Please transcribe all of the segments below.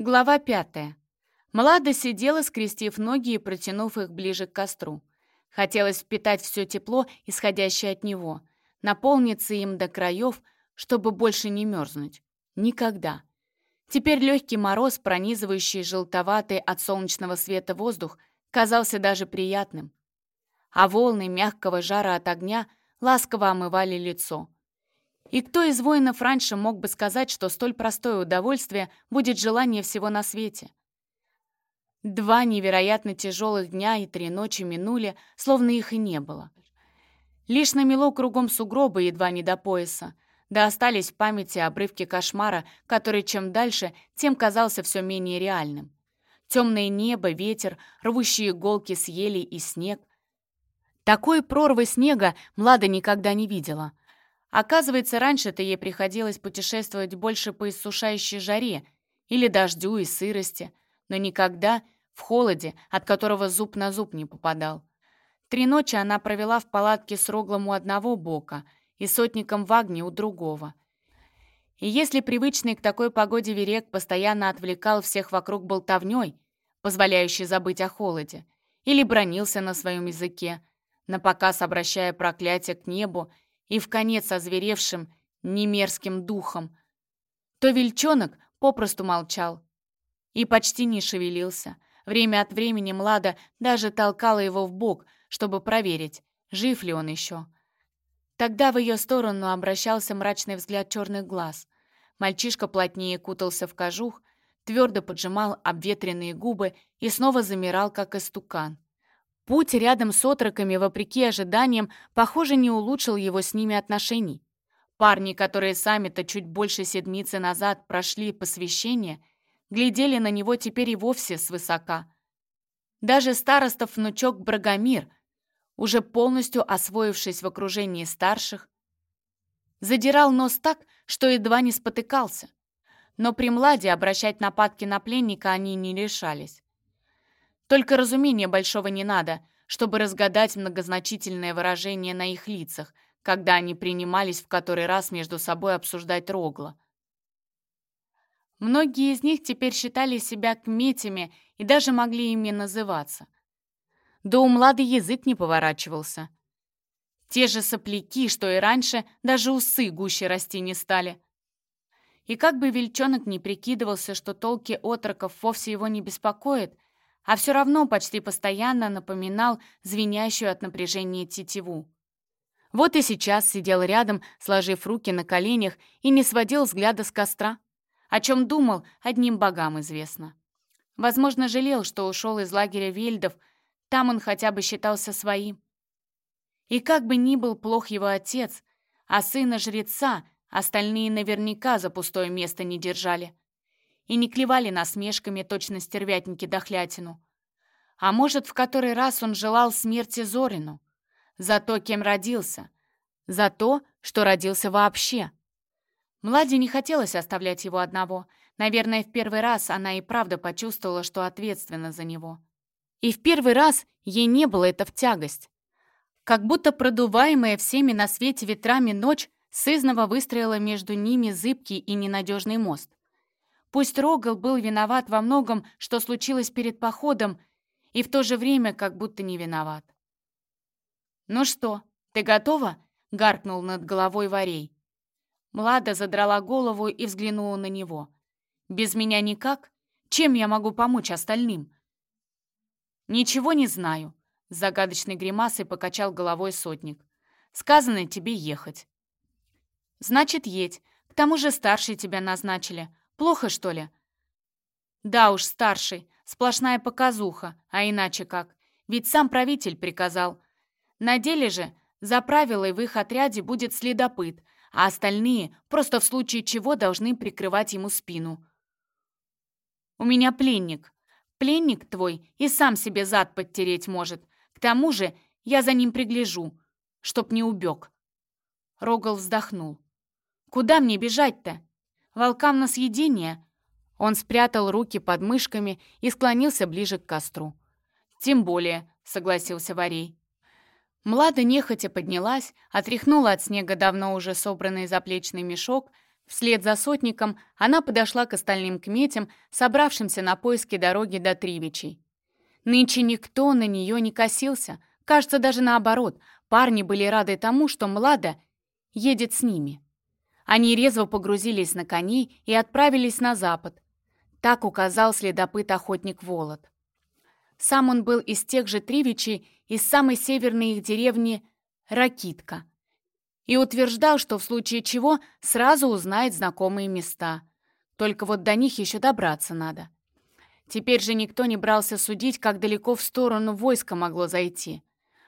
Глава пятая. Млада сидела, скрестив ноги и протянув их ближе к костру. Хотелось впитать все тепло, исходящее от него, наполниться им до краев, чтобы больше не мерзнуть. Никогда. Теперь легкий мороз, пронизывающий желтоватый от солнечного света воздух, казался даже приятным. А волны мягкого жара от огня ласково омывали лицо. И кто из воинов раньше мог бы сказать, что столь простое удовольствие будет желание всего на свете? Два невероятно тяжелых дня и три ночи минули, словно их и не было. Лишь намело кругом сугробы едва не до пояса, да остались в памяти обрывки кошмара, который чем дальше, тем казался все менее реальным. Темное небо, ветер, рвущие иголки с елей и снег. Такой прорвы снега Млада никогда не видела — Оказывается, раньше-то ей приходилось путешествовать больше по иссушающей жаре или дождю и сырости, но никогда в холоде, от которого зуб на зуб не попадал. Три ночи она провела в палатке с роглом у одного бока и сотником в огне у другого. И если привычный к такой погоде верек постоянно отвлекал всех вокруг болтовней, позволяющей забыть о холоде, или бронился на своем языке, напоказ обращая проклятие к небу и в конец озверевшим, немерзким духом, то вельчонок попросту молчал и почти не шевелился. Время от времени Млада даже толкала его в бок, чтобы проверить, жив ли он еще. Тогда в ее сторону обращался мрачный взгляд черных глаз. Мальчишка плотнее кутался в кожух, твердо поджимал обветренные губы и снова замирал, как истукан. Путь рядом с отроками, вопреки ожиданиям, похоже, не улучшил его с ними отношений. Парни, которые сами-то чуть больше седмицы назад прошли посвящение, глядели на него теперь и вовсе свысока. Даже старостов внучок Брагомир, уже полностью освоившись в окружении старших, задирал нос так, что едва не спотыкался. Но при младе обращать нападки на пленника они не решались. Только разумения большого не надо, чтобы разгадать многозначительное выражение на их лицах, когда они принимались в который раз между собой обсуждать Рогла. Многие из них теперь считали себя кметями и даже могли ими называться. Да у Млады язык не поворачивался. Те же сопляки, что и раньше, даже усы гуще расти не стали. И как бы Вельчонок не прикидывался, что толки отроков вовсе его не беспокоит, а все равно почти постоянно напоминал звенящую от напряжения тетиву. Вот и сейчас сидел рядом, сложив руки на коленях, и не сводил взгляда с костра. О чем думал, одним богам известно. Возможно, жалел, что ушел из лагеря вельдов, там он хотя бы считался своим. И как бы ни был плох его отец, а сына жреца остальные наверняка за пустое место не держали и не клевали насмешками точно стервятники дохлятину. А может, в который раз он желал смерти Зорину? За то, кем родился. За то, что родился вообще. Младе не хотелось оставлять его одного. Наверное, в первый раз она и правда почувствовала, что ответственна за него. И в первый раз ей не было это в тягость. Как будто продуваемая всеми на свете ветрами ночь сызново выстроила между ними зыбкий и ненадежный мост. Пусть Рогал был виноват во многом, что случилось перед походом, и в то же время как будто не виноват. «Ну что, ты готова?» — гаркнул над головой Варей. Млада задрала голову и взглянула на него. «Без меня никак? Чем я могу помочь остальным?» «Ничего не знаю», — с загадочной гримасой покачал головой сотник. «Сказано тебе ехать». «Значит, едь. К тому же старшие тебя назначили. Плохо, что ли?» «Да уж, старший, сплошная показуха, а иначе как? Ведь сам правитель приказал. На деле же за правилой в их отряде будет следопыт, а остальные просто в случае чего должны прикрывать ему спину. «У меня пленник. Пленник твой и сам себе зад подтереть может. К тому же я за ним пригляжу, чтоб не убег». Рогал вздохнул. «Куда мне бежать-то? Волкам на съедение?» Он спрятал руки под мышками и склонился ближе к костру. «Тем более», — согласился Варей. Млада нехотя поднялась, отряхнула от снега давно уже собранный заплечный мешок, Вслед за сотником она подошла к остальным кметям, собравшимся на поиски дороги до Тривичей. Нынче никто на нее не косился. Кажется, даже наоборот, парни были рады тому, что Млада едет с ними. Они резво погрузились на коней и отправились на запад. Так указал следопыт-охотник Волод. Сам он был из тех же Тривичей, из самой северной их деревни Ракитка — и утверждал, что в случае чего сразу узнает знакомые места. Только вот до них еще добраться надо. Теперь же никто не брался судить, как далеко в сторону войска могло зайти.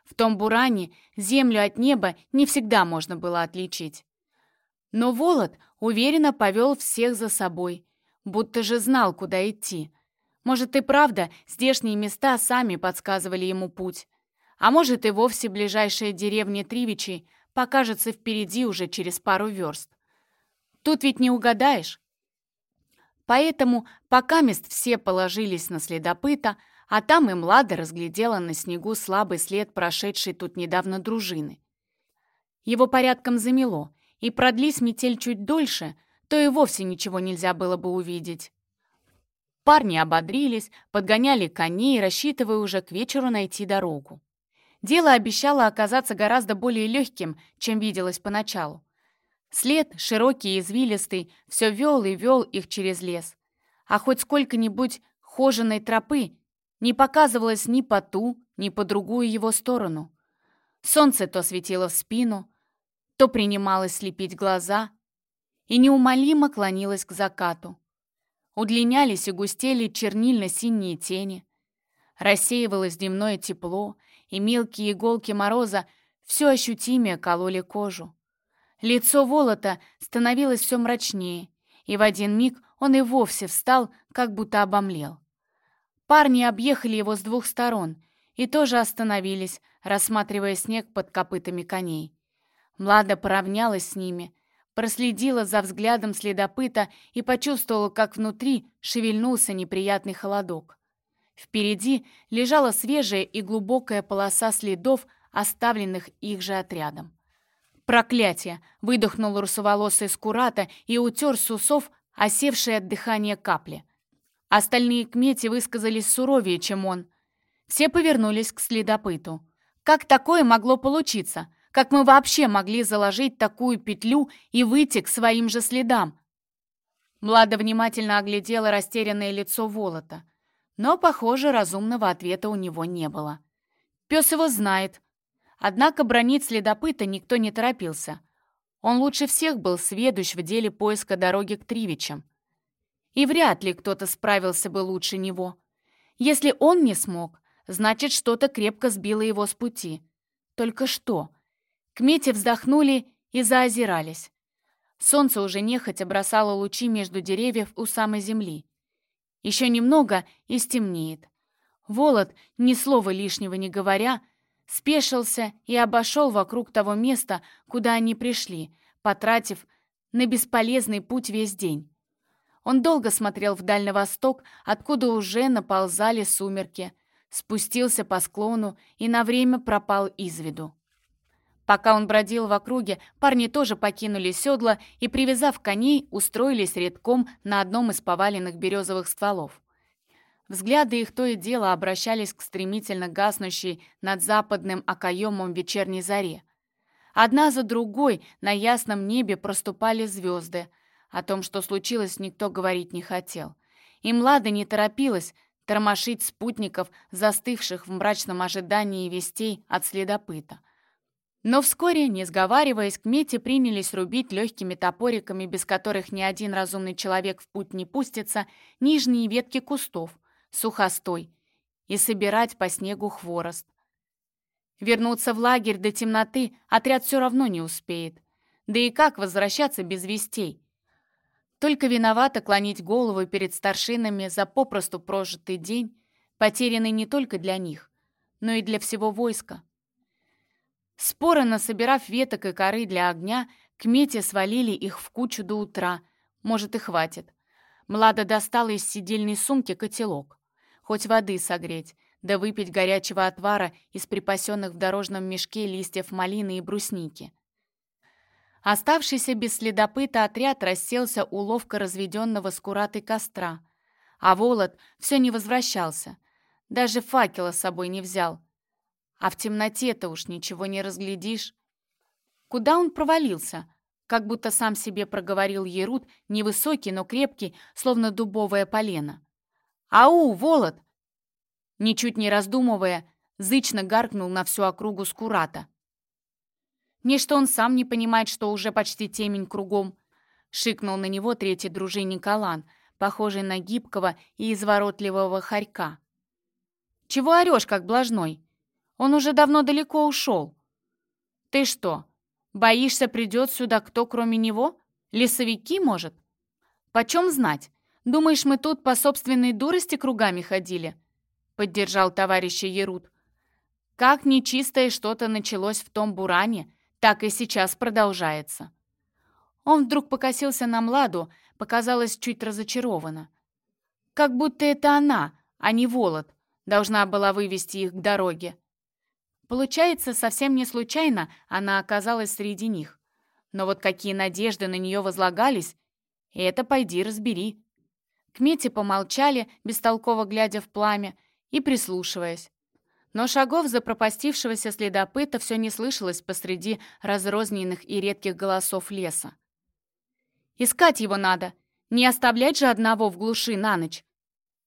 В том буране землю от неба не всегда можно было отличить. Но Волод уверенно повел всех за собой, будто же знал, куда идти. Может и правда, здешние места сами подсказывали ему путь. А может и вовсе ближайшая деревня Тривичей покажется впереди уже через пару верст. Тут ведь не угадаешь. Поэтому пока мест все положились на следопыта, а там и Млада разглядела на снегу слабый след прошедшей тут недавно дружины. Его порядком замело, и продлись метель чуть дольше, то и вовсе ничего нельзя было бы увидеть. Парни ободрились, подгоняли коней, рассчитывая уже к вечеру найти дорогу. Дело обещало оказаться гораздо более легким, чем виделось поначалу. След, широкий и извилистый, все вел и вел их через лес. А хоть сколько-нибудь хоженой тропы не показывалось ни по ту, ни по другую его сторону. Солнце то светило в спину, то принималось слепить глаза и неумолимо клонилось к закату. Удлинялись и густели чернильно-синие тени. Рассеивалось дневное тепло, и мелкие иголки мороза все ощутимее кололи кожу. Лицо Волота становилось все мрачнее, и в один миг он и вовсе встал, как будто обомлел. Парни объехали его с двух сторон и тоже остановились, рассматривая снег под копытами коней. Млада поравнялась с ними, проследила за взглядом следопыта и почувствовала, как внутри шевельнулся неприятный холодок. Впереди лежала свежая и глубокая полоса следов, оставленных их же отрядом. «Проклятие!» — выдохнул русоволосый скурата и утер с усов осевшие от дыхания капли. Остальные кмети высказались суровее, чем он. Все повернулись к следопыту. «Как такое могло получиться? Как мы вообще могли заложить такую петлю и выйти к своим же следам?» Млада внимательно оглядела растерянное лицо Волота. Но, похоже, разумного ответа у него не было. Пес его знает. Однако бронить следопыта никто не торопился. Он лучше всех был сведущ в деле поиска дороги к Тривичам. И вряд ли кто-то справился бы лучше него. Если он не смог, значит, что-то крепко сбило его с пути. Только что? Кмети вздохнули и заозирались. Солнце уже нехотя бросало лучи между деревьев у самой земли. Еще немного и стемнеет. Волод, ни слова лишнего не говоря, спешился и обошел вокруг того места, куда они пришли, потратив на бесполезный путь весь день. Он долго смотрел вдаль на восток, откуда уже наползали сумерки, спустился по склону и на время пропал из виду. Пока он бродил в округе, парни тоже покинули седла и, привязав коней, устроились редком на одном из поваленных березовых стволов. Взгляды их то и дело обращались к стремительно гаснущей над западным окоемом вечерней заре. Одна за другой на ясном небе проступали звезды. О том, что случилось, никто говорить не хотел. И Млада не торопилась тормошить спутников, застывших в мрачном ожидании вестей от следопыта — но вскоре, не сговариваясь, к мете принялись рубить легкими топориками, без которых ни один разумный человек в путь не пустится, нижние ветки кустов, сухостой, и собирать по снегу хворост. Вернуться в лагерь до темноты отряд все равно не успеет. Да и как возвращаться без вестей? Только виновато клонить голову перед старшинами за попросту прожитый день, потерянный не только для них, но и для всего войска. Споро насобирав веток и коры для огня, к мете свалили их в кучу до утра. Может, и хватит. Млада достала из сидельной сумки котелок. Хоть воды согреть, да выпить горячего отвара из припасенных в дорожном мешке листьев малины и брусники. Оставшийся без следопыта отряд расселся у ловко разведенного скуратой костра, а Волод все не возвращался, даже факела с собой не взял. А в темноте-то уж ничего не разглядишь. Куда он провалился? Как будто сам себе проговорил Ерут, невысокий, но крепкий, словно дубовое полено. «Ау, Волод!» Ничуть не раздумывая, зычно гаркнул на всю округу Скурата. Не что он сам не понимает, что уже почти темень кругом. Шикнул на него третий дружинник Алан, похожий на гибкого и изворотливого хорька. «Чего орешь, как блажной? Он уже давно далеко ушел». «Ты что, боишься, придет сюда кто, кроме него? Лесовики, может?» «Почем знать? Думаешь, мы тут по собственной дурости кругами ходили?» Поддержал товарища Ерут. «Как нечистое что-то началось в том буране, так и сейчас продолжается». Он вдруг покосился на Младу, показалось чуть разочарованно. Как будто это она, а не Волод, должна была вывести их к дороге. Получается, совсем не случайно она оказалась среди них. Но вот какие надежды на нее возлагались, это пойди разбери. К Мете помолчали, бестолково глядя в пламя и прислушиваясь. Но шагов запропастившегося следопыта все не слышалось посреди разрозненных и редких голосов леса. «Искать его надо, не оставлять же одного в глуши на ночь!»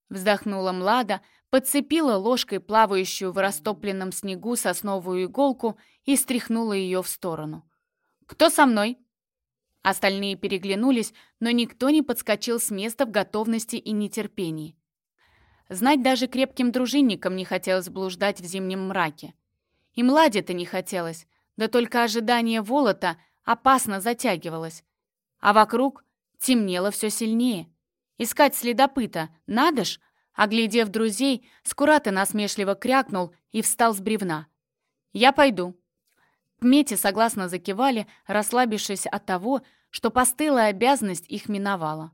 Вздохнула Млада, подцепила ложкой плавающую в растопленном снегу сосновую иголку и стряхнула ее в сторону. «Кто со мной?» Остальные переглянулись, но никто не подскочил с места в готовности и нетерпении. Знать даже крепким дружинникам не хотелось блуждать в зимнем мраке. И Младе-то не хотелось, да только ожидание Волота опасно затягивалось. А вокруг темнело все сильнее. Искать следопыта, надо ж! Оглядев друзей, Скурата насмешливо крякнул и встал с бревна. «Я пойду». К согласно закивали, расслабившись от того, что постылая обязанность их миновала.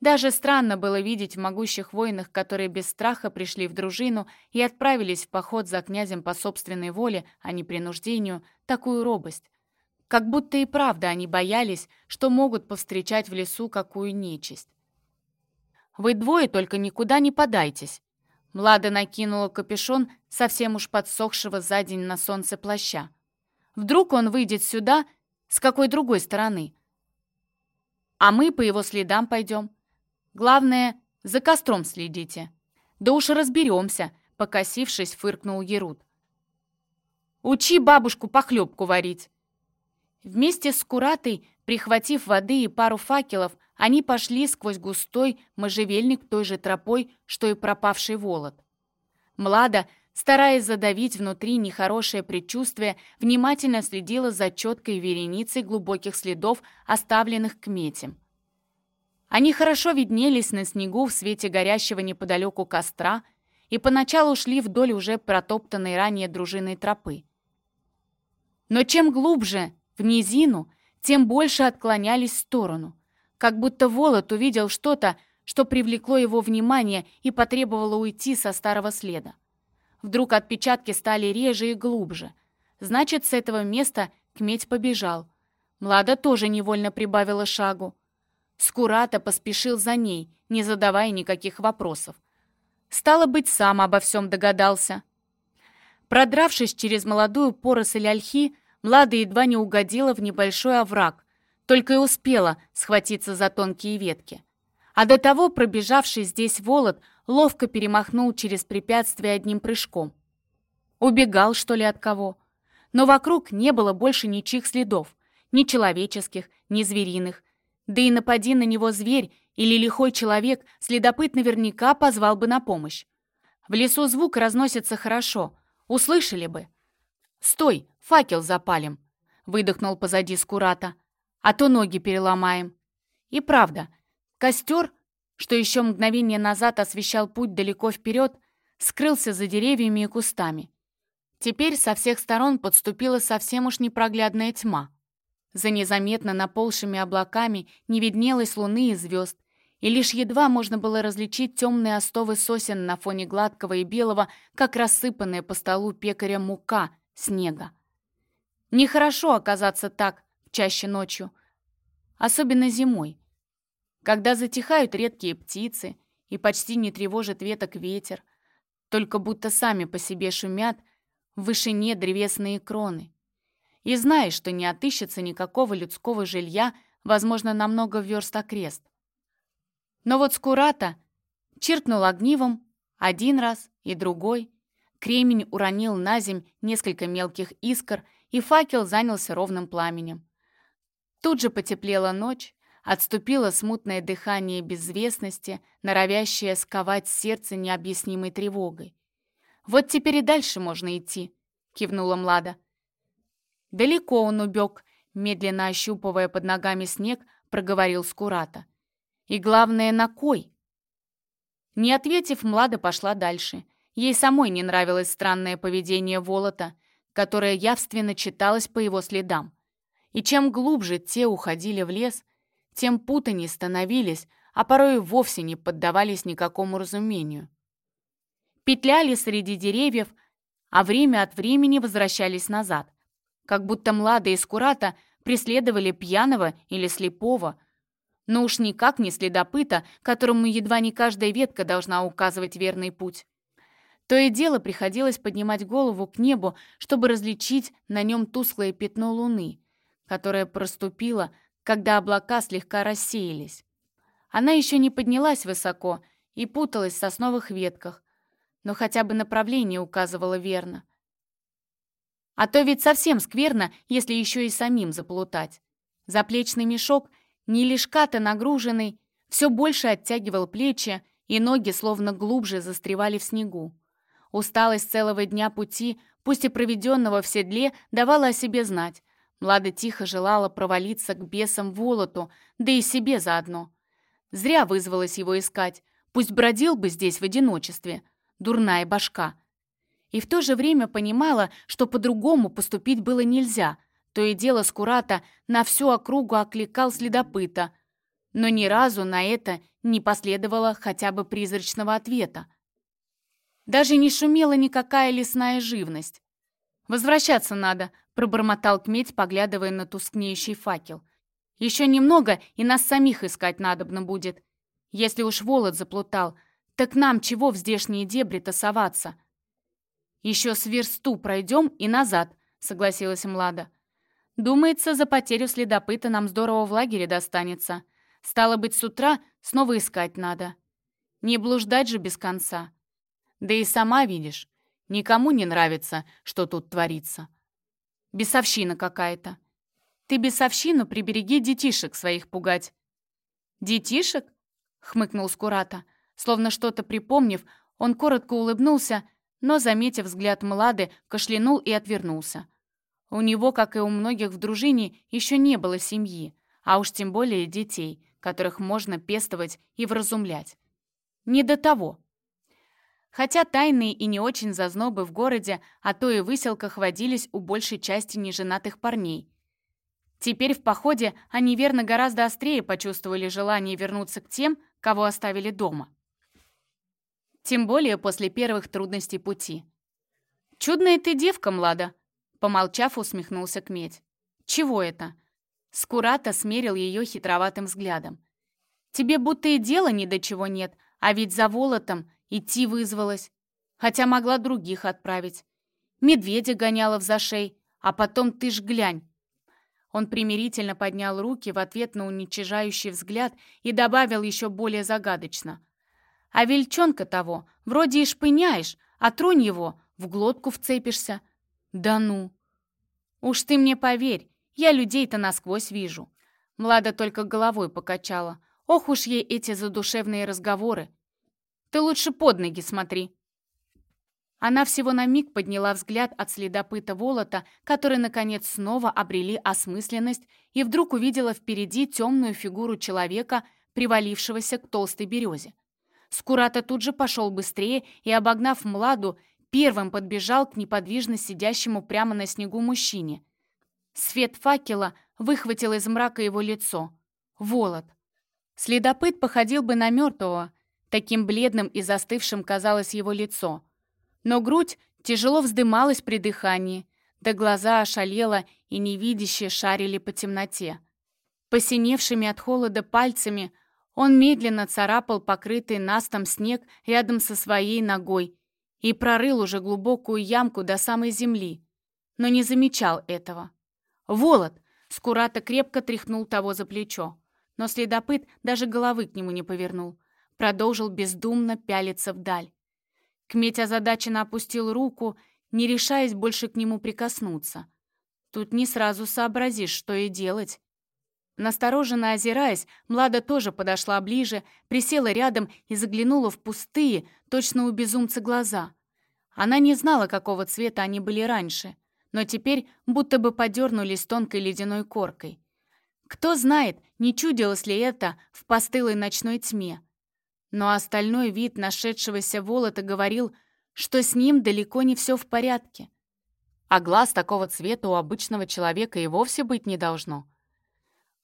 Даже странно было видеть в могущих воинах, которые без страха пришли в дружину и отправились в поход за князем по собственной воле, а не принуждению, такую робость. Как будто и правда они боялись, что могут повстречать в лесу какую нечисть. «Вы двое только никуда не подайтесь!» Млада накинула капюшон совсем уж подсохшего за день на солнце плаща. «Вдруг он выйдет сюда с какой другой стороны?» «А мы по его следам пойдем. Главное, за костром следите. Да уж разберемся, покосившись, фыркнул Ерут. Учи бабушку похлебку варить. Вместе с Куратой, прихватив воды и пару факелов, они пошли сквозь густой можжевельник той же тропой, что и пропавший Волод. Млада, стараясь задавить внутри нехорошее предчувствие, внимательно следила за четкой вереницей глубоких следов, оставленных к метям. Они хорошо виднелись на снегу в свете горящего неподалеку костра и поначалу шли вдоль уже протоптанной ранее дружиной тропы. Но чем глубже, в низину, тем больше отклонялись в сторону, как будто Волод увидел что-то, что привлекло его внимание и потребовало уйти со старого следа. Вдруг отпечатки стали реже и глубже. Значит, с этого места Кметь побежал. Млада тоже невольно прибавила шагу. Скурата поспешил за ней, не задавая никаких вопросов. Стало быть, сам обо всем догадался. Продравшись через молодую поросль ольхи, Млада едва не угодила в небольшой овраг, только и успела схватиться за тонкие ветки. А до того пробежавший здесь волод ловко перемахнул через препятствие одним прыжком. Убегал, что ли, от кого? Но вокруг не было больше ничьих следов, ни человеческих, ни звериных, да и напади на него зверь или лихой человек, следопыт наверняка позвал бы на помощь. В лесу звук разносится хорошо, услышали бы. «Стой, факел запалим!» — выдохнул позади Скурата. «А то ноги переломаем». И правда, костер, что еще мгновение назад освещал путь далеко вперед, скрылся за деревьями и кустами. Теперь со всех сторон подступила совсем уж непроглядная тьма. За незаметно наползшими облаками не виднелось луны и звезд, и лишь едва можно было различить темные остовы сосен на фоне гладкого и белого, как рассыпанная по столу пекаря мука, снега. Нехорошо оказаться так, чаще ночью, особенно зимой, когда затихают редкие птицы и почти не тревожит веток ветер, только будто сами по себе шумят в вышине древесные кроны. И знаешь, что не отыщется никакого людского жилья, возможно, на много верст окрест. Но вот Скурата чиркнул огнивом один раз и другой. Кремень уронил на земь несколько мелких искр, и факел занялся ровным пламенем. Тут же потеплела ночь, отступило смутное дыхание безвестности, норовящее сковать сердце необъяснимой тревогой. «Вот теперь и дальше можно идти», — кивнула Млада. «Далеко он убег», — медленно ощупывая под ногами снег, проговорил Скурата. «И главное, на кой?» Не ответив, Млада пошла дальше. Ей самой не нравилось странное поведение Волота, которое явственно читалось по его следам. И чем глубже те уходили в лес, тем путаней становились, а порой и вовсе не поддавались никакому разумению. Петляли среди деревьев, а время от времени возвращались назад, как будто младые скурата преследовали пьяного или слепого, но уж никак не следопыта, которому едва не каждая ветка должна указывать верный путь. То и дело приходилось поднимать голову к небу, чтобы различить на нем тусклое пятно луны, которое проступило когда облака слегка рассеялись. Она еще не поднялась высоко и путалась в сосновых ветках, но хотя бы направление указывала верно. А то ведь совсем скверно, если еще и самим заплутать. Заплечный мешок, не лишка-то нагруженный, все больше оттягивал плечи, и ноги словно глубже застревали в снегу. Усталость целого дня пути, пусть и проведенного в седле, давала о себе знать, Млада тихо желала провалиться к бесам Волоту, да и себе заодно. Зря вызвалась его искать, пусть бродил бы здесь в одиночестве. Дурная башка. И в то же время понимала, что по-другому поступить было нельзя. То и дело Скурата на всю округу окликал следопыта. Но ни разу на это не последовало хотя бы призрачного ответа. Даже не шумела никакая лесная живность. «Возвращаться надо», — пробормотал Кметь, поглядывая на тускнеющий факел. «Еще немного, и нас самих искать надобно будет. Если уж Волод заплутал, так нам чего в здешние дебри тасоваться?» «Еще с версту пройдем и назад», — согласилась Млада. «Думается, за потерю следопыта нам здорово в лагере достанется. Стало быть, с утра снова искать надо. Не блуждать же без конца. Да и сама видишь, никому не нравится, что тут творится». Бесовщина какая-то. Ты бесовщину прибереги детишек своих пугать». «Детишек?» — хмыкнул Скурата. Словно что-то припомнив, он коротко улыбнулся, но, заметив взгляд Млады, кашлянул и отвернулся. У него, как и у многих в дружине, еще не было семьи, а уж тем более детей, которых можно пестовать и вразумлять. Не до того. Хотя тайные и не очень зазнобы в городе, а то и выселках водились у большей части неженатых парней. Теперь в походе они верно гораздо острее почувствовали желание вернуться к тем, кого оставили дома. Тем более после первых трудностей пути. «Чудная ты девка, Млада!» Помолчав, усмехнулся Кмедь. «Чего это?» Скурата смерил ее хитроватым взглядом. «Тебе будто и дела ни до чего нет, а ведь за волотом Идти вызвалась, хотя могла других отправить. Медведя гоняла в зашей, а потом ты ж глянь. Он примирительно поднял руки в ответ на уничижающий взгляд и добавил еще более загадочно. «А вельчонка того, вроде и шпыняешь, а тронь его, в глотку вцепишься». «Да ну!» «Уж ты мне поверь, я людей-то насквозь вижу». Млада только головой покачала. Ох уж ей эти задушевные разговоры. Ты лучше под ноги смотри». Она всего на миг подняла взгляд от следопыта Волота, который, наконец, снова обрели осмысленность, и вдруг увидела впереди темную фигуру человека, привалившегося к толстой березе. Скурата тут же пошел быстрее и, обогнав Младу, первым подбежал к неподвижно сидящему прямо на снегу мужчине. Свет факела выхватил из мрака его лицо. Волод. Следопыт походил бы на мертвого, Таким бледным и застывшим казалось его лицо. Но грудь тяжело вздымалась при дыхании, да глаза ошалело и невидяще шарили по темноте. Посиневшими от холода пальцами он медленно царапал покрытый настом снег рядом со своей ногой и прорыл уже глубокую ямку до самой земли, но не замечал этого. «Волод!» — Скурата крепко тряхнул того за плечо, но следопыт даже головы к нему не повернул, продолжил бездумно пялиться вдаль. Кметь озадаченно опустил руку, не решаясь больше к нему прикоснуться. Тут не сразу сообразишь, что и делать. Настороженно озираясь, Млада тоже подошла ближе, присела рядом и заглянула в пустые, точно у безумца глаза. Она не знала, какого цвета они были раньше, но теперь будто бы подернулись тонкой ледяной коркой. Кто знает, не чудилось ли это в постылой ночной тьме. Но остальной вид нашедшегося волота говорил, что с ним далеко не все в порядке. А глаз такого цвета у обычного человека и вовсе быть не должно.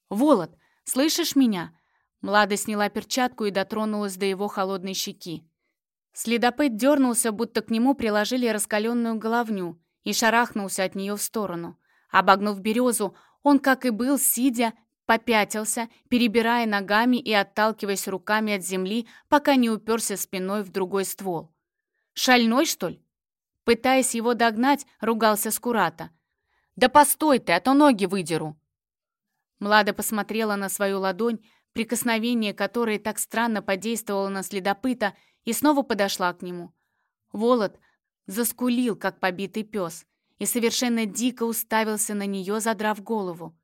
«Волод, слышишь меня?» Млада сняла перчатку и дотронулась до его холодной щеки. Следопыт дернулся, будто к нему приложили раскаленную головню, и шарахнулся от нее в сторону. Обогнув березу, он, как и был, сидя, попятился, перебирая ногами и отталкиваясь руками от земли, пока не уперся спиной в другой ствол. «Шальной, что ли?» Пытаясь его догнать, ругался Скурата. «Да постой ты, а то ноги выдеру!» Млада посмотрела на свою ладонь, прикосновение которой так странно подействовало на следопыта, и снова подошла к нему. Волод заскулил, как побитый пес, и совершенно дико уставился на нее, задрав голову.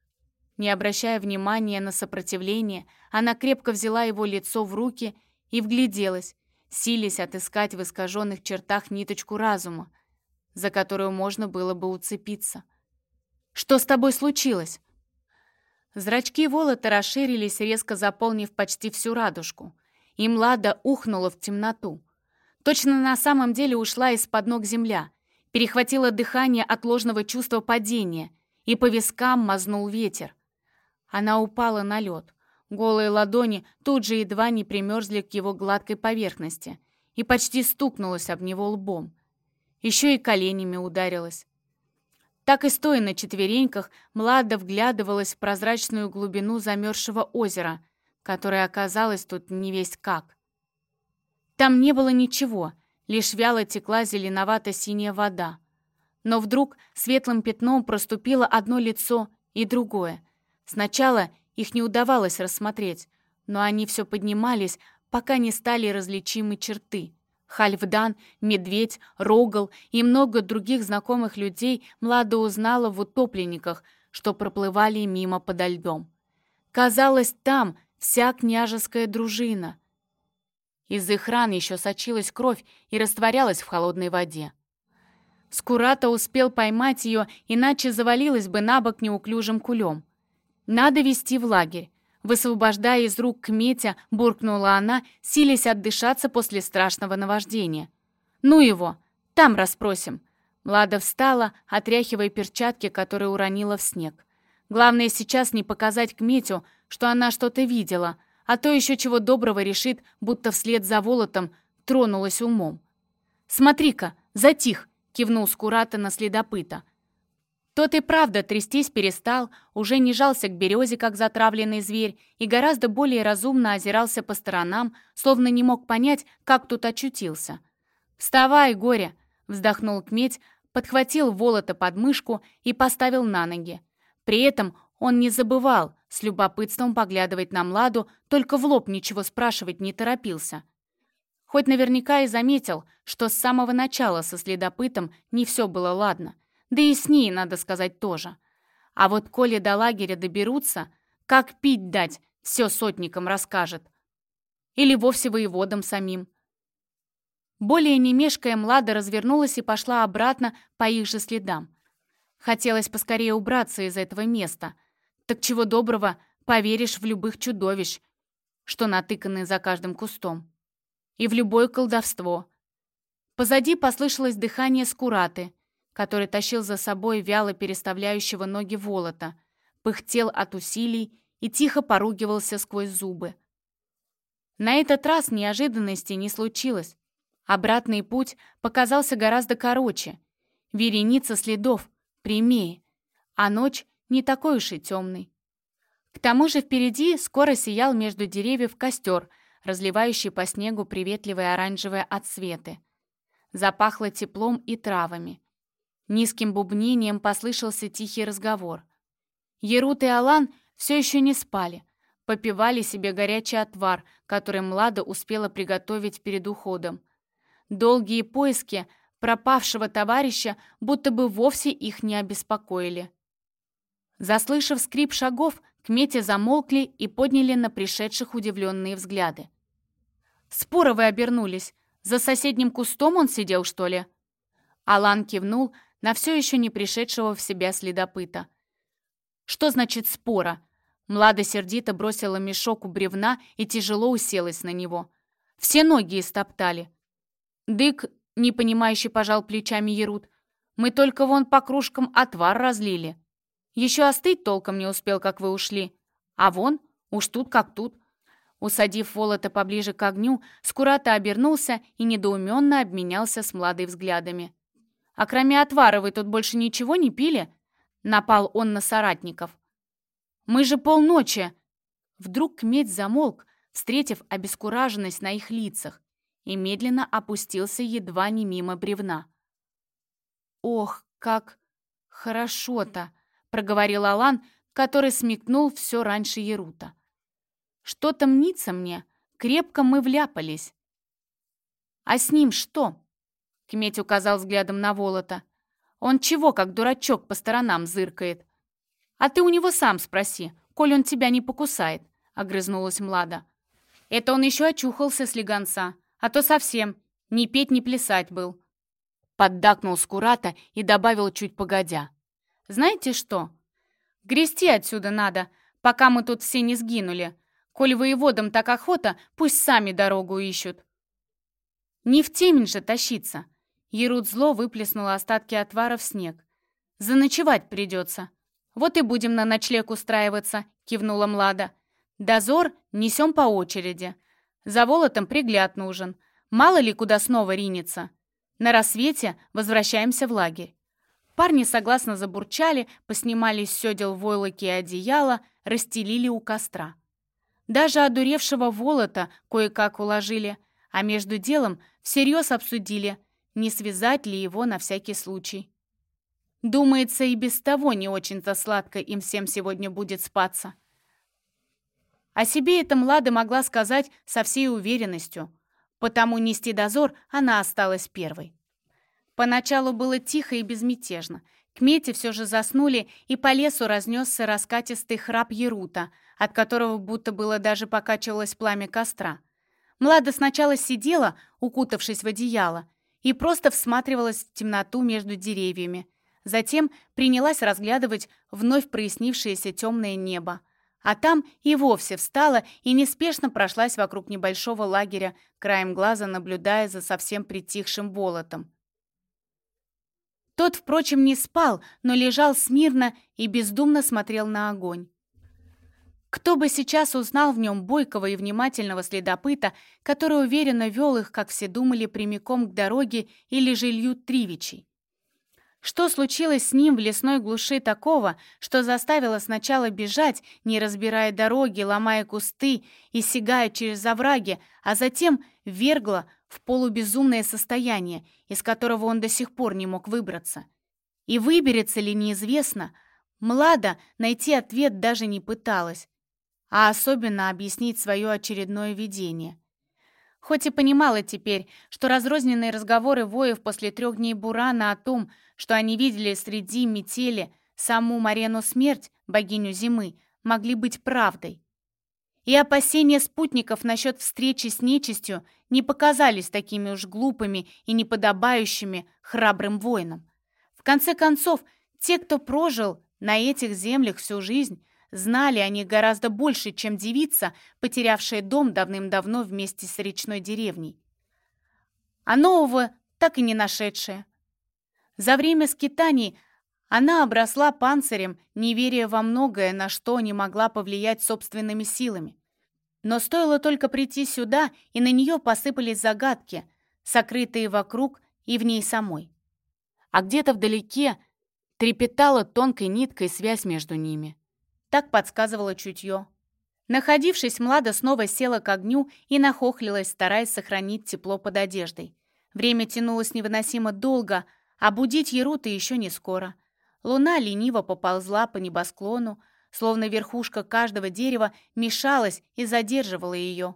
Не обращая внимания на сопротивление, она крепко взяла его лицо в руки и вгляделась, силясь отыскать в искаженных чертах ниточку разума, за которую можно было бы уцепиться. «Что с тобой случилось?» Зрачки Волота расширились, резко заполнив почти всю радужку, и Млада ухнула в темноту. Точно на самом деле ушла из-под ног земля, перехватила дыхание от ложного чувства падения, и по вискам мазнул ветер. Она упала на лед. Голые ладони тут же едва не примерзли к его гладкой поверхности и почти стукнулась об него лбом. Еще и коленями ударилась. Так и стоя на четвереньках, Млада вглядывалась в прозрачную глубину замерзшего озера, которое оказалось тут не весь как. Там не было ничего, лишь вяло текла зеленовато-синяя вода. Но вдруг светлым пятном проступило одно лицо и другое. Сначала их не удавалось рассмотреть, но они все поднимались, пока не стали различимы черты. Хальфдан, Медведь, Рогал и много других знакомых людей Млада узнала в утопленниках, что проплывали мимо подо льдом. Казалось, там вся княжеская дружина. Из их ран еще сочилась кровь и растворялась в холодной воде. Скурата успел поймать ее, иначе завалилась бы на бок неуклюжим кулем. Надо вести в лагерь. Высвобождая из рук Кметя, буркнула она, силясь отдышаться после страшного наваждения. «Ну его! Там расспросим!» Млада встала, отряхивая перчатки, которые уронила в снег. Главное сейчас не показать Кметю, что она что-то видела, а то еще чего доброго решит, будто вслед за Волотом тронулась умом. «Смотри-ка, затих!» — кивнул Скурата на следопыта — тот и правда трястись перестал, уже не жался к березе, как затравленный зверь, и гораздо более разумно озирался по сторонам, словно не мог понять, как тут очутился. «Вставай, горе!» — вздохнул Кметь, подхватил Волота под мышку и поставил на ноги. При этом он не забывал с любопытством поглядывать на Младу, только в лоб ничего спрашивать не торопился. Хоть наверняка и заметил, что с самого начала со следопытом не все было ладно — да и с ней, надо сказать, тоже. А вот коли до лагеря доберутся, как пить дать, все сотникам расскажет. Или вовсе воеводам самим. Более не мешкая, Млада развернулась и пошла обратно по их же следам. Хотелось поскорее убраться из этого места. Так чего доброго, поверишь в любых чудовищ, что натыканы за каждым кустом. И в любое колдовство. Позади послышалось дыхание скураты — который тащил за собой вяло переставляющего ноги Волота, пыхтел от усилий и тихо поругивался сквозь зубы. На этот раз неожиданности не случилось. Обратный путь показался гораздо короче. Вереница следов, прямее, а ночь не такой уж и темный. К тому же впереди скоро сиял между деревьев костер, разливающий по снегу приветливые оранжевые отсветы. Запахло теплом и травами. Низким бубнением послышался тихий разговор. Ерут и Алан все еще не спали, попивали себе горячий отвар, который Млада успела приготовить перед уходом. Долгие поиски пропавшего товарища будто бы вовсе их не обеспокоили. Заслышав скрип шагов, к Мете замолкли и подняли на пришедших удивленные взгляды. «Споро вы обернулись. За соседним кустом он сидел, что ли?» Алан кивнул на все еще не пришедшего в себя следопыта. «Что значит спора?» Млада сердито бросила мешок у бревна и тяжело уселась на него. Все ноги истоптали. Дык, непонимающе пожал плечами Ерут. «Мы только вон по кружкам отвар разлили». Еще остыть толком не успел, как вы ушли. А вон, уж тут как тут». Усадив Волота поближе к огню, Скурата обернулся и недоуменно обменялся с Младой взглядами. «А кроме отвара вы тут больше ничего не пили?» Напал он на соратников. «Мы же полночи!» Вдруг Кметь замолк, встретив обескураженность на их лицах, и медленно опустился едва не мимо бревна. «Ох, как хорошо-то!» проговорил Алан, который смекнул все раньше Ерута. «Что-то мнится мне, крепко мы вляпались». «А с ним что?» — Кметь указал взглядом на Волота. «Он чего, как дурачок, по сторонам зыркает?» «А ты у него сам спроси, коль он тебя не покусает», — огрызнулась Млада. «Это он еще очухался с легонца, а то совсем ни петь, ни плясать был». Поддакнул Скурата и добавил чуть погодя. Знаете что? Грести отсюда надо, пока мы тут все не сгинули. Коль воеводам так охота, пусть сами дорогу ищут. Не в темень же тащиться. Ерут зло выплеснула остатки отвара в снег. Заночевать придется. Вот и будем на ночлег устраиваться, кивнула Млада. Дозор несем по очереди. За волотом пригляд нужен. Мало ли куда снова ринется. На рассвете возвращаемся в лагерь. Парни согласно забурчали, поснимали с седел войлоки и одеяла, расстелили у костра. Даже одуревшего волота кое-как уложили, а между делом всерьез обсудили, не связать ли его на всякий случай. Думается, и без того не очень-то сладко им всем сегодня будет спаться. О себе эта Млада могла сказать со всей уверенностью, потому нести дозор она осталась первой. Поначалу было тихо и безмятежно. К Мете все же заснули, и по лесу разнесся раскатистый храп Ерута, от которого будто было даже покачивалось пламя костра. Млада сначала сидела, укутавшись в одеяло, и просто всматривалась в темноту между деревьями. Затем принялась разглядывать вновь прояснившееся темное небо. А там и вовсе встала и неспешно прошлась вокруг небольшого лагеря, краем глаза наблюдая за совсем притихшим волотом. Тот, впрочем, не спал, но лежал смирно и бездумно смотрел на огонь. Кто бы сейчас узнал в нем бойкого и внимательного следопыта, который уверенно вел их, как все думали, прямиком к дороге или жилью Тривичей? Что случилось с ним в лесной глуши такого, что заставило сначала бежать, не разбирая дороги, ломая кусты и сигая через овраги, а затем вергло в полубезумное состояние, из которого он до сих пор не мог выбраться. И выберется ли неизвестно, Млада найти ответ даже не пыталась, а особенно объяснить свое очередное видение. Хоть и понимала теперь, что разрозненные разговоры воев после трех дней Бурана о том, что они видели среди метели саму Марену Смерть, богиню зимы, могли быть правдой. И опасения спутников насчет встречи с нечистью не показались такими уж глупыми и неподобающими храбрым воинам. В конце концов, те, кто прожил на этих землях всю жизнь, знали они гораздо больше, чем девица, потерявшая дом давным-давно вместе с речной деревней. А нового так и не нашедшая. За время скитаний она обросла панцирем, не веря во многое, на что не могла повлиять собственными силами. Но стоило только прийти сюда, и на нее посыпались загадки, сокрытые вокруг и в ней самой. А где-то вдалеке трепетала тонкой ниткой связь между ними. Так подсказывало чутье. Находившись, Млада снова села к огню и нахохлилась, стараясь сохранить тепло под одеждой. Время тянулось невыносимо долго, а будить Ерута еще не скоро. Луна лениво поползла по небосклону, словно верхушка каждого дерева мешалась и задерживала ее.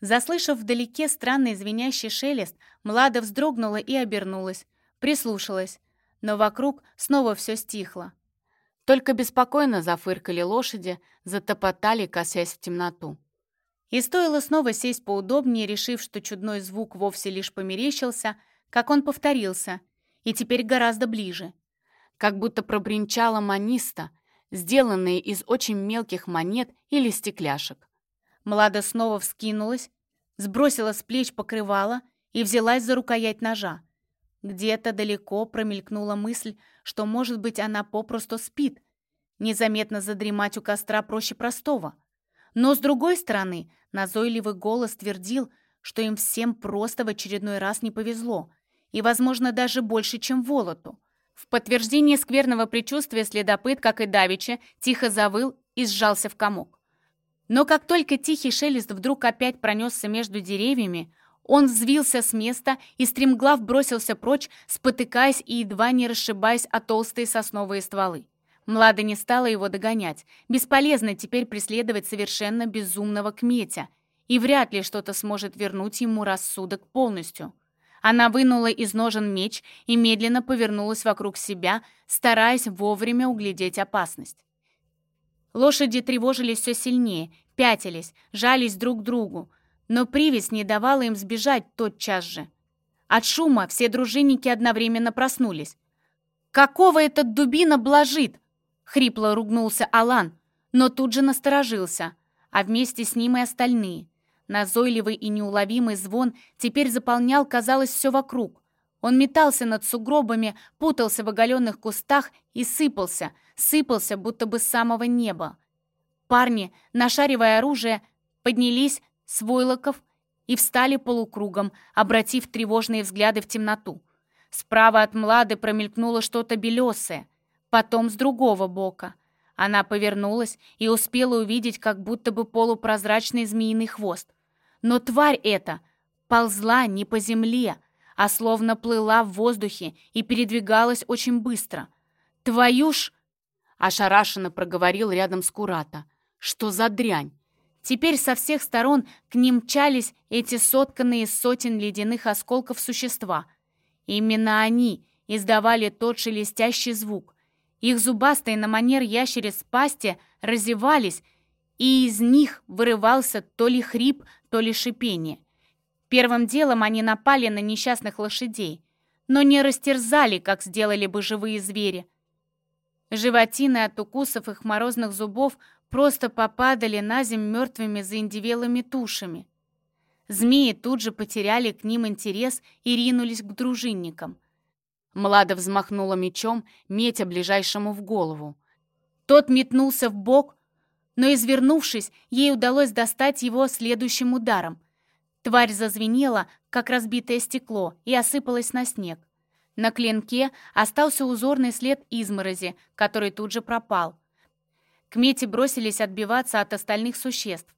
Заслышав вдалеке странный звенящий шелест, Млада вздрогнула и обернулась, прислушалась, но вокруг снова все стихло. Только беспокойно зафыркали лошади, затопотали, косясь в темноту. И стоило снова сесть поудобнее, решив, что чудной звук вовсе лишь померещился, как он повторился, и теперь гораздо ближе. Как будто пробринчала маниста, сделанные из очень мелких монет или стекляшек. Млада снова вскинулась, сбросила с плеч покрывало и взялась за рукоять ножа. Где-то далеко промелькнула мысль, что, может быть, она попросту спит. Незаметно задремать у костра проще простого. Но, с другой стороны, назойливый голос твердил, что им всем просто в очередной раз не повезло, и, возможно, даже больше, чем Волоту. В подтверждение скверного предчувствия следопыт, как и Давича, тихо завыл и сжался в комок. Но как только тихий шелест вдруг опять пронесся между деревьями, он взвился с места и стремглав бросился прочь, спотыкаясь и едва не расшибаясь о толстые сосновые стволы. Млада не стала его догонять. Бесполезно теперь преследовать совершенно безумного кметя, и вряд ли что-то сможет вернуть ему рассудок полностью. Она вынула из ножен меч и медленно повернулась вокруг себя, стараясь вовремя углядеть опасность. Лошади тревожились все сильнее, пятились, жались друг к другу, но привязь не давала им сбежать тотчас же. От шума все дружинники одновременно проснулись. «Какого этот дубина блажит?» — хрипло ругнулся Алан, но тут же насторожился, а вместе с ним и остальные. Назойливый и неуловимый звон теперь заполнял, казалось, все вокруг. Он метался над сугробами, путался в оголенных кустах и сыпался, сыпался, будто бы с самого неба. Парни, нашаривая оружие, поднялись с войлоков и встали полукругом, обратив тревожные взгляды в темноту. Справа от Млады промелькнуло что-то белесое, потом с другого бока. Она повернулась и успела увидеть как будто бы полупрозрачный змеиный хвост. Но тварь эта ползла не по земле, а словно плыла в воздухе и передвигалась очень быстро. «Твою ж!» — ошарашенно проговорил рядом с Курата. «Что за дрянь?» Теперь со всех сторон к ним мчались эти сотканные из сотен ледяных осколков существа. Именно они издавали тот шелестящий звук. Их зубастые на манер ящериц пасти разевались, и из них вырывался то ли хрип, то ли шипение. Первым делом они напали на несчастных лошадей, но не растерзали, как сделали бы живые звери. Животины от укусов их морозных зубов просто попадали на землю мертвыми заиндевелыми тушами. Змеи тут же потеряли к ним интерес и ринулись к дружинникам. Млада взмахнула мечом, метя ближайшему в голову. Тот метнулся в бок, но, извернувшись, ей удалось достать его следующим ударом. Тварь зазвенела, как разбитое стекло, и осыпалась на снег. На клинке остался узорный след изморози, который тут же пропал. Кмети бросились отбиваться от остальных существ.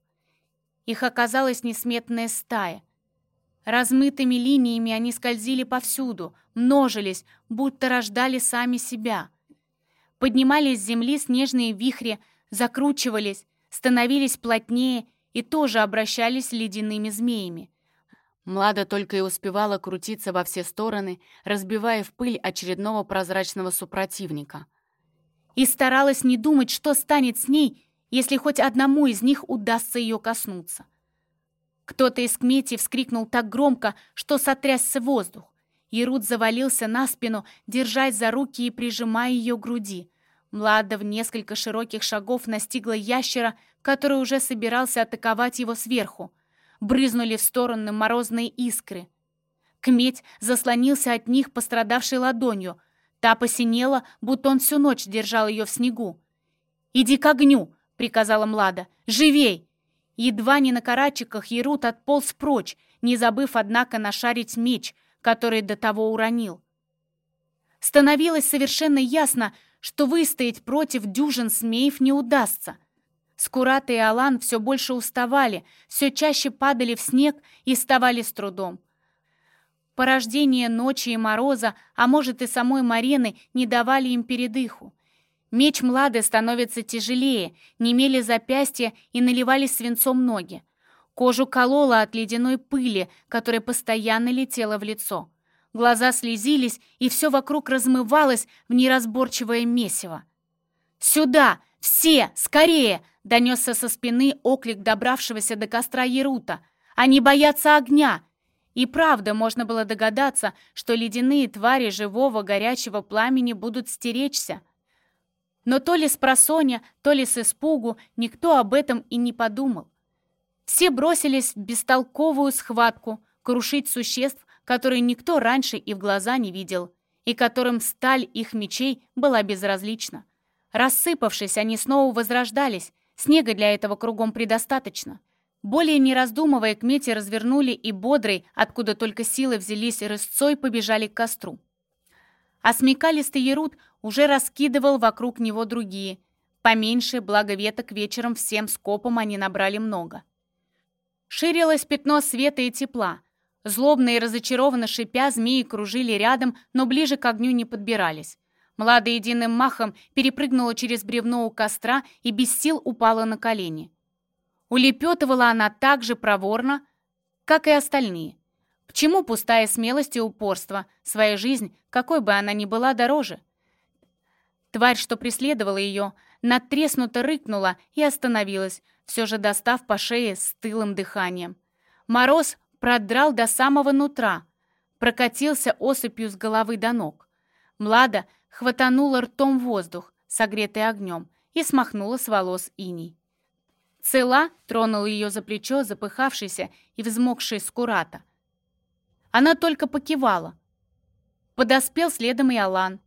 Их оказалась несметная стая. Размытыми линиями они скользили повсюду, множились, будто рождали сами себя. Поднимались с земли снежные вихри, закручивались, становились плотнее и тоже обращались ледяными змеями. Млада только и успевала крутиться во все стороны, разбивая в пыль очередного прозрачного супротивника — и старалась не думать, что станет с ней, если хоть одному из них удастся ее коснуться. Кто-то из кмети вскрикнул так громко, что сотрясся воздух. Ирут завалился на спину, держась за руки и прижимая ее груди. Млада в несколько широких шагов настигла ящера, который уже собирался атаковать его сверху. Брызнули в стороны морозные искры. Кметь заслонился от них пострадавшей ладонью, Та посинела, будто он всю ночь держал ее в снегу. «Иди к огню!» — приказала Млада. «Живей!» Едва не на карачиках Ерут отполз прочь, не забыв, однако, нашарить меч, который до того уронил. Становилось совершенно ясно, что выстоять против дюжин змеев не удастся. Скурат и Алан все больше уставали, все чаще падали в снег и вставали с трудом. Порождение ночи и мороза, а может и самой Марены, не давали им передыху. Меч Млады становится тяжелее, немели запястья и наливались свинцом ноги. Кожу колола от ледяной пыли, которая постоянно летела в лицо. Глаза слезились, и все вокруг размывалось в неразборчивое месиво. «Сюда! Все! Скорее!» — донесся со спины оклик добравшегося до костра Ерута. «Они боятся огня!» И правда, можно было догадаться, что ледяные твари живого горячего пламени будут стеречься. Но то ли с просоня, то ли с испугу никто об этом и не подумал. Все бросились в бестолковую схватку, крушить существ, которые никто раньше и в глаза не видел, и которым сталь их мечей была безразлична. Рассыпавшись, они снова возрождались, снега для этого кругом предостаточно. Более не раздумывая, к мете развернули и бодрый, откуда только силы взялись, рысцой побежали к костру. А смекалистый Ерут уже раскидывал вокруг него другие. Поменьше, благо веток вечером всем скопом они набрали много. Ширилось пятно света и тепла. Злобно и разочарованно шипя, змеи кружили рядом, но ближе к огню не подбирались. Млада единым махом перепрыгнула через бревно у костра и без сил упала на колени. Улепетывала она так же проворно, как и остальные. К чему пустая смелость и упорство? Своя жизнь, какой бы она ни была, дороже. Тварь, что преследовала ее, надтреснуто рыкнула и остановилась, все же достав по шее с тылым дыханием. Мороз продрал до самого нутра, прокатился осыпью с головы до ног. Млада хватанула ртом воздух, согретый огнем, и смахнула с волос иней. Цела тронул ее за плечо, запыхавшийся и взмокший скурата. Она только покивала. Подоспел следом и Алан.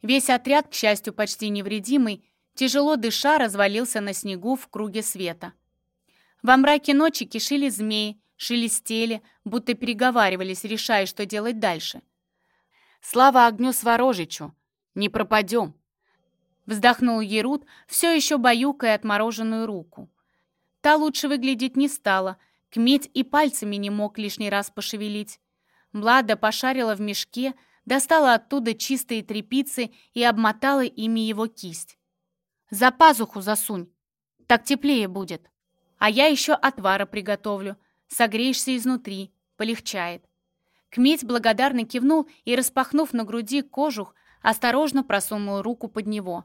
Весь отряд, к счастью, почти невредимый, тяжело дыша, развалился на снегу в круге света. Во мраке ночи кишили змеи, шелестели, будто переговаривались, решая, что делать дальше. «Слава огню Сворожичу! Не пропадем!» Вздохнул Ерут, все еще баюкая отмороженную руку. Та лучше выглядеть не стала, кметь и пальцами не мог лишний раз пошевелить. Млада пошарила в мешке, достала оттуда чистые тряпицы и обмотала ими его кисть. За пазуху засунь, так теплее будет. А я еще отвара приготовлю. Согреешься изнутри, полегчает. Кметь благодарно кивнул и, распахнув на груди кожух, осторожно просунул руку под него.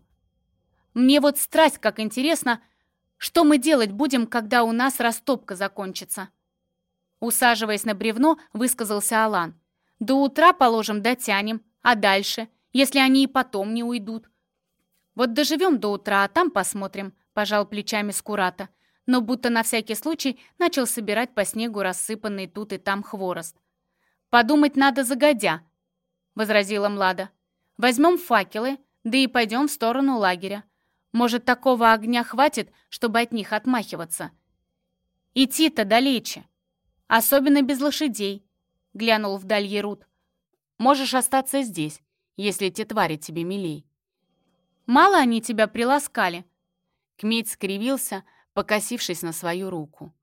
«Мне вот страсть, как интересно, что мы делать будем, когда у нас растопка закончится?» Усаживаясь на бревно, высказался Алан. «До утра, положим, дотянем, а дальше, если они и потом не уйдут?» «Вот доживем до утра, а там посмотрим», — пожал плечами Скурата, но будто на всякий случай начал собирать по снегу рассыпанный тут и там хворост. «Подумать надо загодя», — возразила Млада. «Возьмем факелы, да и пойдем в сторону лагеря. Может, такого огня хватит, чтобы от них отмахиваться? Идти-то далече, особенно без лошадей», — глянул вдаль Ерут. «Можешь остаться здесь, если те твари тебе милей». Мало они тебя приласкали?» Кмит скривился, покосившись на свою руку.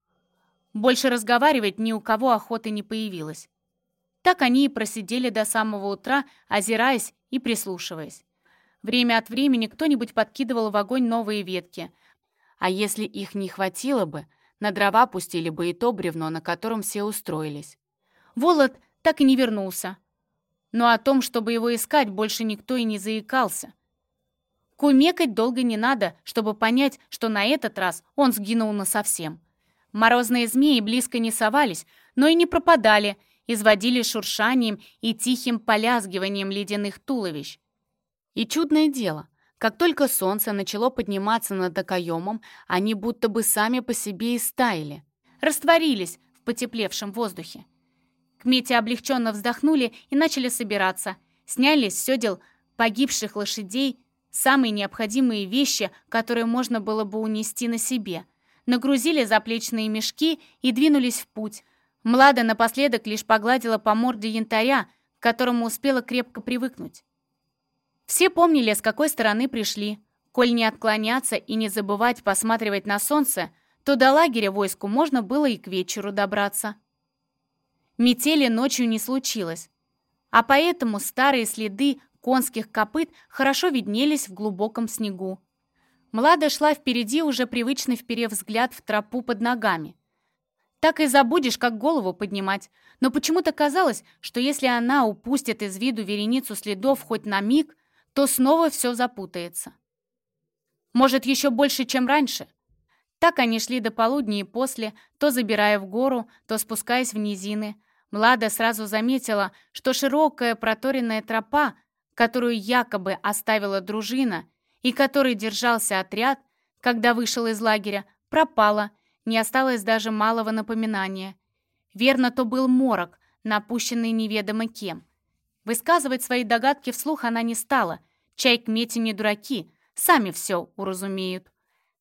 Больше разговаривать ни у кого охоты не появилось. Так они и просидели до самого утра, озираясь и прислушиваясь. Время от времени кто-нибудь подкидывал в огонь новые ветки, а если их не хватило бы, на дрова пустили бы и то бревно, на котором все устроились. Волод так и не вернулся. Но о том, чтобы его искать, больше никто и не заикался. Кумекать долго не надо, чтобы понять, что на этот раз он сгинул насовсем. Морозные змеи близко не совались, но и не пропадали, изводили шуршанием и тихим полязгиванием ледяных туловищ. И чудное дело, как только солнце начало подниматься над окоемом, они будто бы сами по себе и стаяли, растворились в потеплевшем воздухе. Кмети облегченно вздохнули и начали собираться, сняли с седел погибших лошадей, Самые необходимые вещи, которые можно было бы унести на себе. Нагрузили заплечные мешки и двинулись в путь. Млада напоследок лишь погладила по морде янтаря, к которому успела крепко привыкнуть. Все помнили, с какой стороны пришли. Коль не отклоняться и не забывать посматривать на солнце, то до лагеря войску можно было и к вечеру добраться. Метели ночью не случилось, а поэтому старые следы конских копыт хорошо виднелись в глубоком снегу. Млада шла впереди, уже привычно вперев взгляд в тропу под ногами. Так и забудешь, как голову поднимать. Но почему-то казалось, что если она упустит из виду вереницу следов хоть на миг, то снова все запутается. Может, еще больше, чем раньше? Так они шли до полудня и после, то забирая в гору, то спускаясь в низины. Млада сразу заметила, что широкая проторенная тропа, которую якобы оставила дружина и которой держался отряд, когда вышел из лагеря, пропала, не осталось даже малого напоминания. Верно, то был морок, напущенный неведомо кем. Высказывать свои догадки вслух она не стала. Чай к мете не дураки, сами все уразумеют.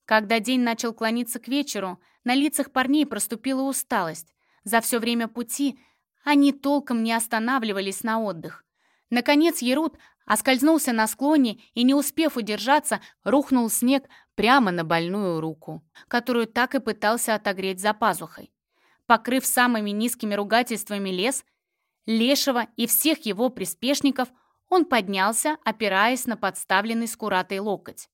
Когда день начал клониться к вечеру, на лицах парней проступила усталость. За все время пути они толком не останавливались на отдых. Наконец Ерут оскользнулся на склоне и, не успев удержаться, рухнул снег прямо на больную руку, которую так и пытался отогреть за пазухой. Покрыв самыми низкими ругательствами лес, Лешего и всех его приспешников, он поднялся, опираясь на подставленный скуратый локоть.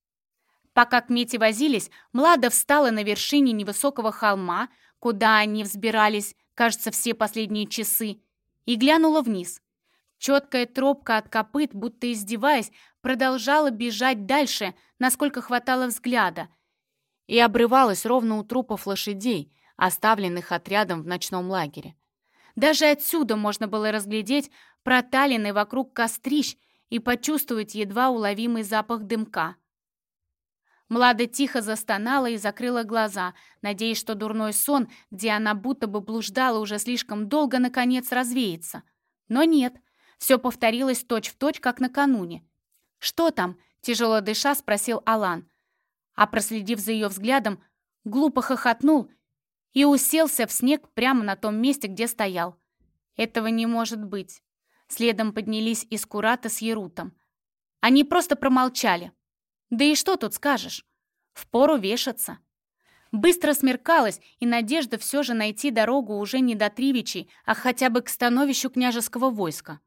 Пока к Мете возились, Млада встала на вершине невысокого холма, куда они взбирались, кажется, все последние часы, и глянула вниз. Четкая тропка от копыт, будто издеваясь, продолжала бежать дальше, насколько хватало взгляда, и обрывалась ровно у трупов лошадей, оставленных отрядом в ночном лагере. Даже отсюда можно было разглядеть проталины вокруг кострищ и почувствовать едва уловимый запах дымка. Млада тихо застонала и закрыла глаза, надеясь, что дурной сон, где она будто бы блуждала уже слишком долго, наконец развеется. Но нет, все повторилось точь-в-точь, точь, как накануне. «Что там?» — тяжело дыша спросил Алан. А проследив за ее взглядом, глупо хохотнул и уселся в снег прямо на том месте, где стоял. Этого не может быть. Следом поднялись из Курата с Ерутом. Они просто промолчали. Да и что тут скажешь? Впору вешаться. Быстро смеркалось, и надежда все же найти дорогу уже не до Тривичей, а хотя бы к становищу княжеского войска.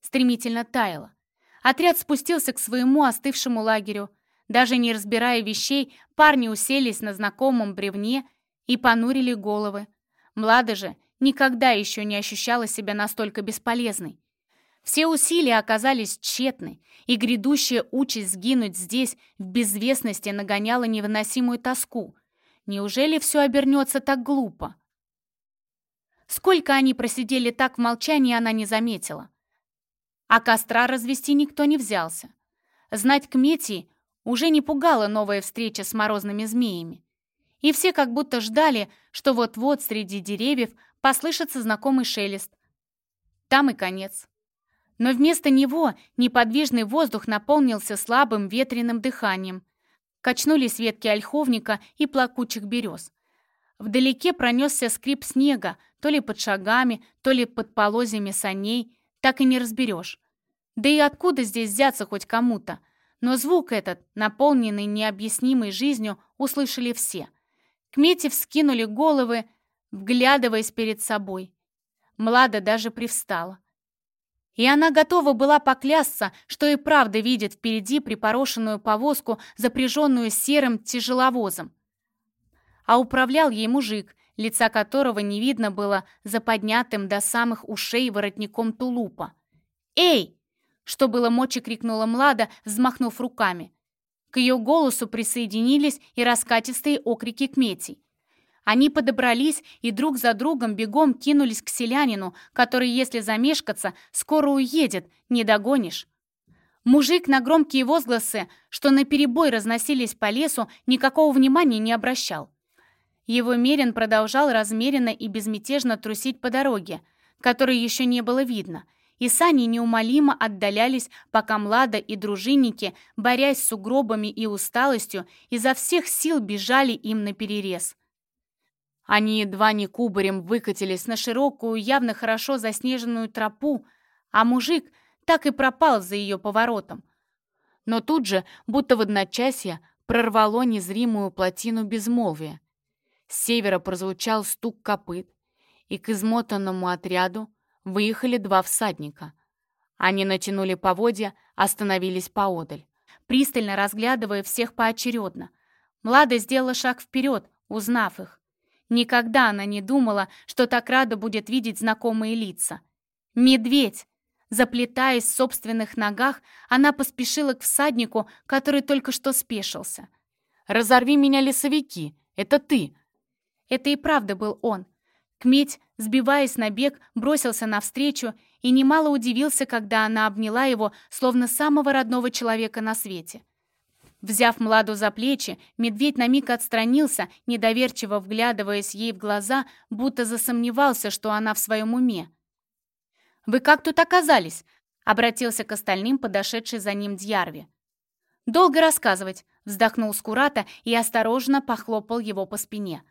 Стремительно таяла. Отряд спустился к своему остывшему лагерю. Даже не разбирая вещей, парни уселись на знакомом бревне и понурили головы. Млада же никогда еще не ощущала себя настолько бесполезной. Все усилия оказались тщетны, и грядущая участь сгинуть здесь в безвестности нагоняла невыносимую тоску. Неужели все обернется так глупо? Сколько они просидели так в молчании, она не заметила. А костра развести никто не взялся. Знать к Метии уже не пугала новая встреча с морозными змеями. И все как будто ждали, что вот-вот среди деревьев послышится знакомый шелест. Там и конец. Но вместо него неподвижный воздух наполнился слабым ветреным дыханием. Качнулись ветки ольховника и плакучих берез. Вдалеке пронесся скрип снега, то ли под шагами, то ли под полозьями саней, так и не разберешь. Да и откуда здесь взяться хоть кому-то? Но звук этот, наполненный необъяснимой жизнью, услышали все. К Мете вскинули головы, вглядываясь перед собой. Млада даже привстала. И она готова была поклясться, что и правда видит впереди припорошенную повозку, запряженную серым тяжеловозом. А управлял ей мужик, лица которого не видно было за поднятым до самых ушей воротником тулупа. «Эй!» — что было мочи, крикнула Млада, взмахнув руками. К ее голосу присоединились и раскатистые окрики кметей. Они подобрались и друг за другом бегом кинулись к селянину, который, если замешкаться, скоро уедет, не догонишь. Мужик на громкие возгласы, что наперебой разносились по лесу, никакого внимания не обращал. Его Мерин продолжал размеренно и безмятежно трусить по дороге, которой еще не было видно, и сани неумолимо отдалялись, пока Млада и дружинники, борясь с сугробами и усталостью, изо всех сил бежали им на перерез. Они едва не кубарем выкатились на широкую, явно хорошо заснеженную тропу, а мужик так и пропал за ее поворотом. Но тут же, будто в одночасье, прорвало незримую плотину безмолвия. С севера прозвучал стук копыт, и к измотанному отряду выехали два всадника. Они натянули поводья, остановились поодаль, пристально разглядывая всех поочередно. Млада сделала шаг вперед, узнав их. Никогда она не думала, что так рада будет видеть знакомые лица. «Медведь!» Заплетаясь в собственных ногах, она поспешила к всаднику, который только что спешился. «Разорви меня, лесовики! Это ты!» Это и правда был он. Кметь, сбиваясь на бег, бросился навстречу и немало удивился, когда она обняла его, словно самого родного человека на свете. Взяв Младу за плечи, медведь на миг отстранился, недоверчиво вглядываясь ей в глаза, будто засомневался, что она в своем уме. «Вы как тут оказались?» — обратился к остальным подошедший за ним Дьярви. «Долго рассказывать», — вздохнул Скурата и осторожно похлопал его по спине.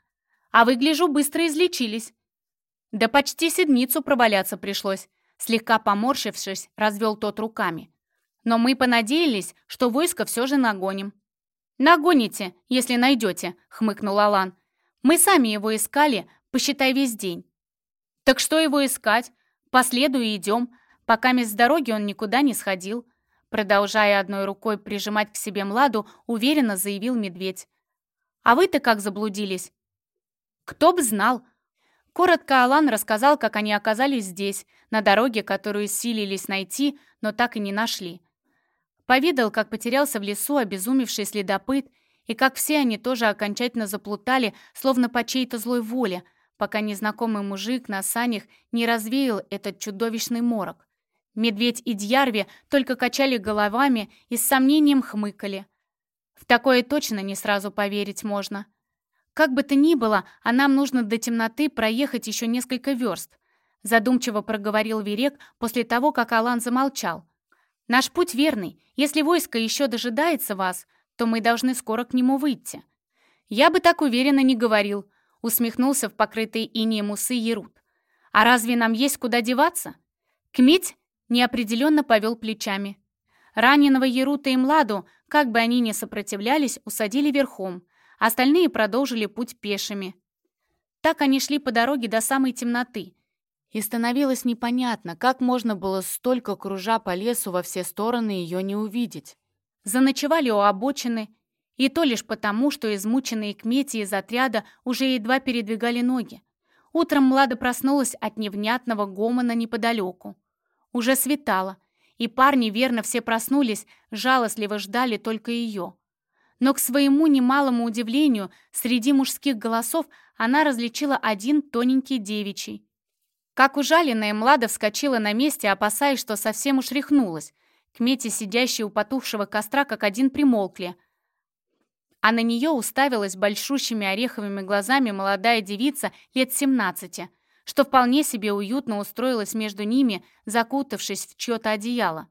«А вы, гляжу, быстро излечились». «Да почти седмицу проваляться пришлось», — слегка поморщившись, развел тот руками. «Но мы понадеялись, что войско все же нагоним». «Нагоните, если найдете», — хмыкнул Алан. «Мы сами его искали, посчитай весь день». «Так что его искать? По следу идем, пока с дороги он никуда не сходил. Продолжая одной рукой прижимать к себе Младу, уверенно заявил медведь. «А вы-то как заблудились?» «Кто б знал!» Коротко Алан рассказал, как они оказались здесь, на дороге, которую силились найти, но так и не нашли. Повидал, как потерялся в лесу обезумевший следопыт, и как все они тоже окончательно заплутали, словно по чьей-то злой воле — пока незнакомый мужик на санях не развеял этот чудовищный морок. Медведь и Дьярви только качали головами и с сомнением хмыкали. В такое точно не сразу поверить можно. Как бы то ни было, а нам нужно до темноты проехать еще несколько верст. Задумчиво проговорил Верек после того, как Алан замолчал. Наш путь верный. Если войско еще дожидается вас, то мы должны скоро к нему выйти. Я бы так уверенно не говорил, усмехнулся в покрытые инеем усы Ерут. «А разве нам есть куда деваться?» Кметь неопределенно повел плечами. Раненого Ерута и Младу, как бы они ни сопротивлялись, усадили верхом, остальные продолжили путь пешими. Так они шли по дороге до самой темноты. И становилось непонятно, как можно было столько кружа по лесу во все стороны ее не увидеть. Заночевали у обочины, и то лишь потому, что измученные кмети из отряда уже едва передвигали ноги. Утром Млада проснулась от невнятного гомона неподалеку. Уже светало, и парни верно все проснулись, жалостливо ждали только ее. Но к своему немалому удивлению, среди мужских голосов она различила один тоненький девичий. Как ужаленная, Млада вскочила на месте, опасаясь, что совсем уж рехнулась. Кмети, сидящие у потухшего костра, как один примолкли — а на нее уставилась большущими ореховыми глазами молодая девица лет 17, что вполне себе уютно устроилась между ними, закутавшись в чье-то одеяло.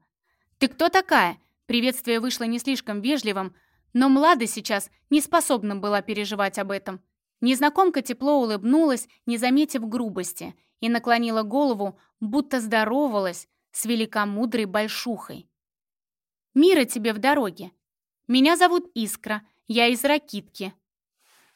«Ты кто такая?» Приветствие вышло не слишком вежливым, но Млада сейчас не способна была переживать об этом. Незнакомка тепло улыбнулась, не заметив грубости, и наклонила голову, будто здоровалась с великомудрой большухой. «Мира тебе в дороге. Меня зовут Искра, я из Ракитки.